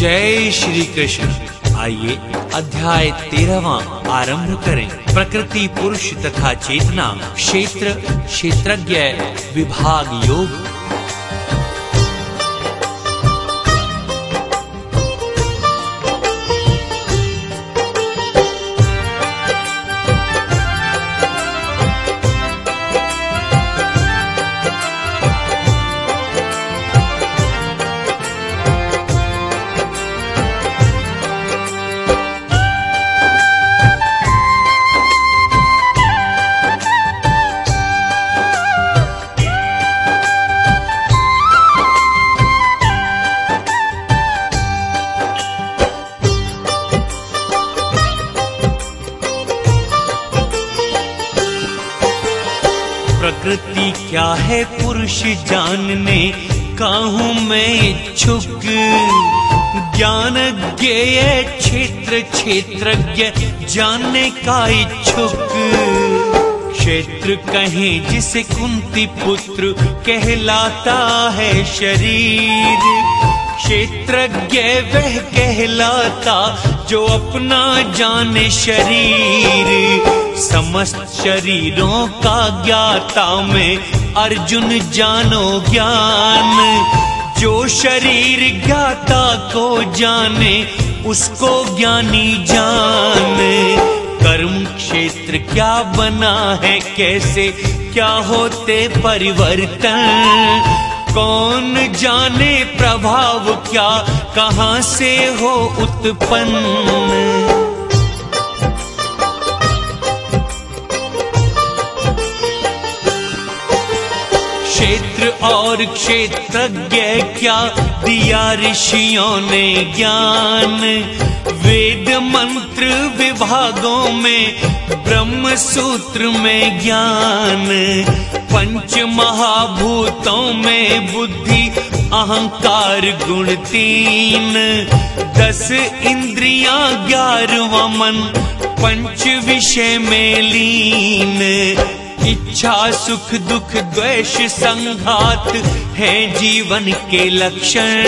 जय श्री कृष्ण। आइए अध्याय तेरहवा आरंभ करें। प्रकृति, पुरुष तथा चेतना, क्षेत्र, क्षेत्रज्ञ, विभाग योग। प्रकृति क्या है पुरुष जानने? काहू मैं इच्छुक? ज्ञान ज्ञेय क्षेत्र क्षेत्रज्ञ जानने का इच्छुक। क्षेत्र कहें जिसे कुंती पुत्र कहलाता है शरीर। क्षेत्रज्ञ वह कहलाता जो अपना जाने शरीर। समस्त शरीरों का ज्ञाता में अर्जुन जानो ज्ञान। जो शरीर ज्ञाता को जाने, उसको ज्ञानी जाने। कर्म क्षेत्र क्या बना है, कैसे क्या होते परिवर्तन? कौन जाने प्रभाव क्या, कहाँ से हो उत्पन्न? क्षेत्र और क्षेत्रज्ञ क्या? दिया ऋषियों ने ज्ञान। वेद मंत्र विभागों में ब्रह्म सूत्र में ज्ञान। पंच महाभूतों में बुद्धि, अहंकार गुण तीन। दस इंद्रियाँ ग्यारहवा मन, पंच विषय में लीन। इच्छा, सुख, दुख, द्वेष, संघात है जीवन के लक्षण।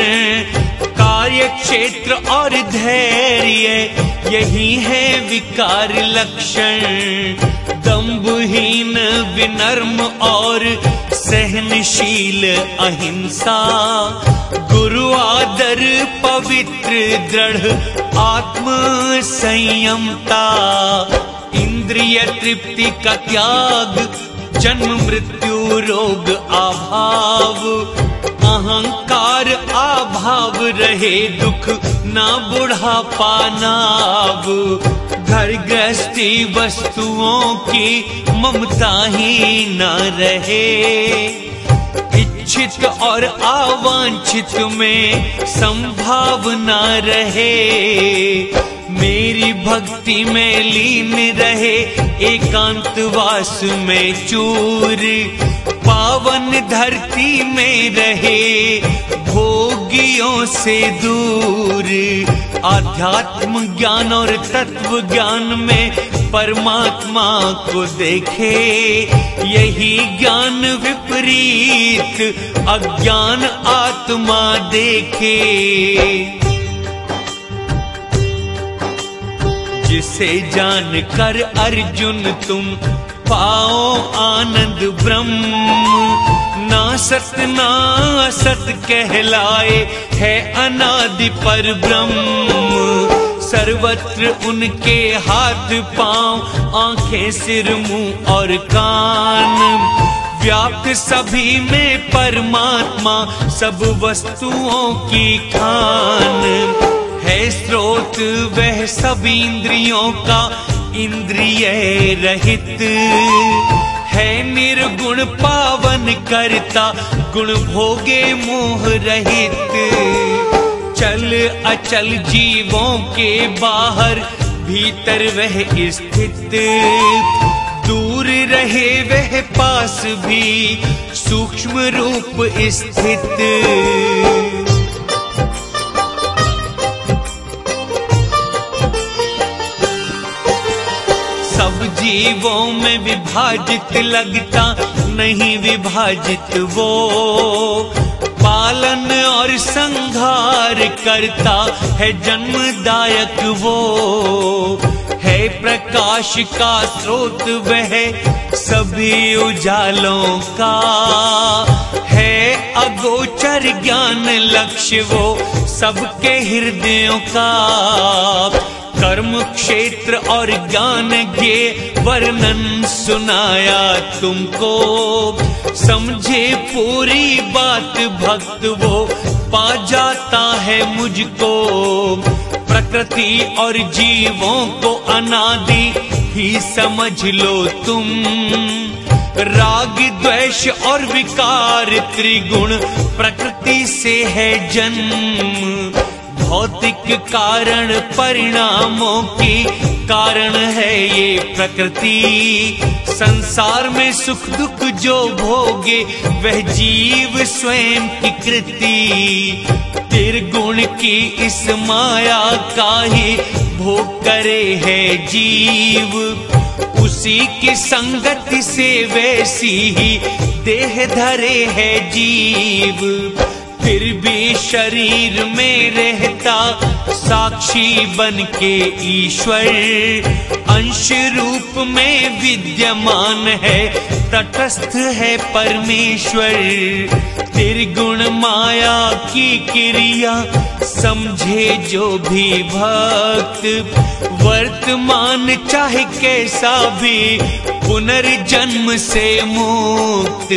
कार्य क्षेत्र और धैर्य, यही है विकार लक्षण। दम्भहीन, विनर्म और सहनशील अहिंसा। गुरु आदर, पवित्र, दृढ़ आत्म संयमता इंद्रिय तृप्ति का त्याग, जन्म, मृत्यु, रोग, अभाव। अहंकार, अभाव रहे दुख, ना बुढ़ापा नाव घर गृहस्थी वस्तुओं की ममता ही न रहे। इच्छित और अवांछित में संभावना रहे। मेरी भक्ति में लीन रहे एकांतवास में चूर। पावन धरती में रहे, भोगियों से दूर। आध्यात्म ज्ञान और तत्व ज्ञान में परमात्मा को देखे, यही ज्ञान विपरीत, अज्ञान आत्मा देखे। जिसे जान कर अर्जुन तुम पाओ आनंद ब्रह्म। ना सत ना असत कहलाए है अनादि पर ब्रह्म। सर्वत्र उनके हाथ पाँव, आँखें, सिर, मुँह और कान। व्याप्त सभी में परमात्मा, सब वस्तुओं की खान। है स्रोत, वह सब इंद्रियों का इंद्रिय रहित। है निर्गुण पावन करता, गुण भोगे मोह रहित। चल अचल जीवों के बाहर, भीतर वह स्थित। दूर रहे वह पास भी, सूक्ष्म रूप स्थित। जीवों में विभाजित लगता, नहीं विभाजित वो। पालन और संहार करता है जन्मदायक वो। है प्रकाश का स्रोत वह सभी उजालों का। है अगोचर ज्ञान लक्ष्य वो सबके हृदयों का। कर्म क्षेत्र और ज्ञान के वर्णन सुनाया तुमको। समझे पूरी बात भक्त वो पा जाता है मुझको। प्रकृति और जीवों को अनादि ही समझ लो तुम। राग, द्वेष और विकार त्रिगुण प्रकृति से है जन्म। भौतिक कारण परिणामों की कारण है ये प्रकृति। संसार में सुख दुख जो भोगे, वह जीव स्वयं की कृति। त्रिगुण की इस माया का ही भोग करे है जीव। उसी की संगति से वैसी ही देह धरे है जीव। फिर भी शरीर में रहता साक्षी बन के ईश्वर। अंश रूप में विद्यमान है, तटस्थ है परमेश्वर। त्रिगुण माया की क्रिया, समझे जो भी भक्त। वर्तमान चाहे कैसा भी, पुनर्जन्म से मुक्त।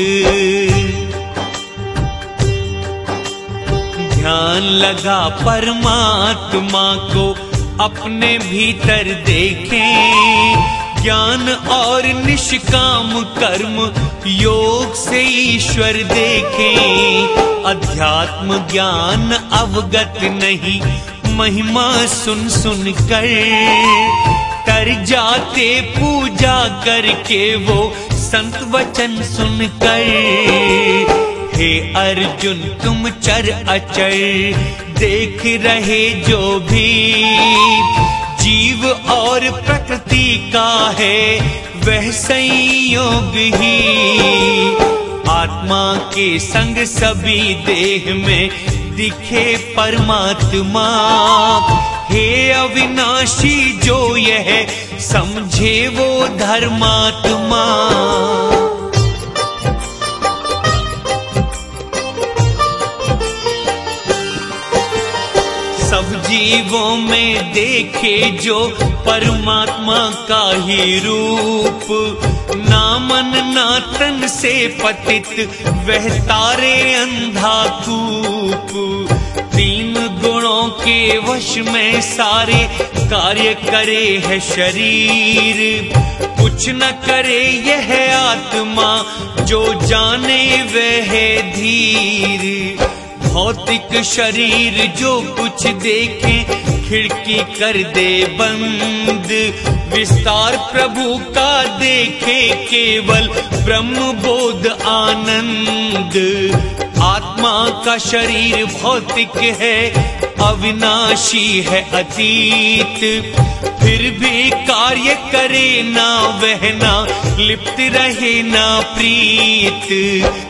ध्यान लगा परमात्मा को, अपने भीतर देखें। ज्ञान और निष्काम कर्म योग से ईश्वर देखें। अध्यात्म ज्ञान अवगत नहीं, महिमा सुन सुन कर। कर जाते पूजा करके वो संत वचन सुनकर। हे अर्जुन, तुम चर अचर देख रहे जो भी। जीव और प्रकृति का है, वह संयोग ही। आत्मा के संग सभी देह में दिखे परमात्मा। हे अविनाशी, जो यह समझे वो धर्मात्मा। जीवों में देखे जो परमात्मा का ही रूप। नामन नातन से पतित, वह तारे अंधा कूप। तीन गुणों के वश में सारे कार्य करे है शरीर। कुछ न करे यह आत्मा, जो जाने वह धीर। भौतिक शरीर जो कुछ देखे, खिड़की कर दे बंद। विस्तार प्रभु का देखे, केवल ब्रह्म बोध आनंद। आत्मा का शरीर भौतिक है, अविनाशी है अतीत। फिर भी कार्य करे ना वहना लिप्त रहे ना प्रीत।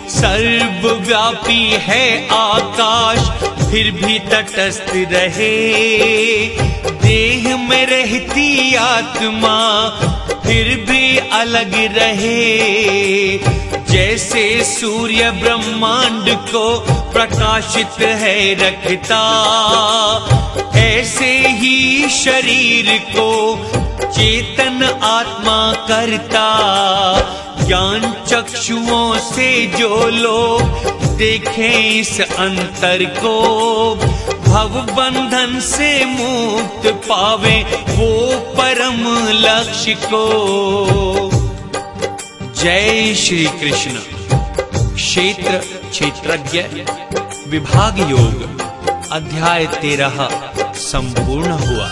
सर्वव्यापी है आकाश, फिर भी तटस्थ रहे। देह में रहती आत्मा, फिर भी अलग रहे। जैसे सूर्य ब्रह्मांड को प्रकाशित है रखता, ऐसे ही शरीर को चेतन आत्मा करता। ज्ञान चक्षुओं से जो लोग देखें इस अंतर को, भव बंधन से मुक्त पावे वो परम लक्ष्य को। जय श्री कृष्ण। क्षेत्र क्षेत्रज्ञ विभाग योग अध्याय तेरह संपूर्ण हुआ।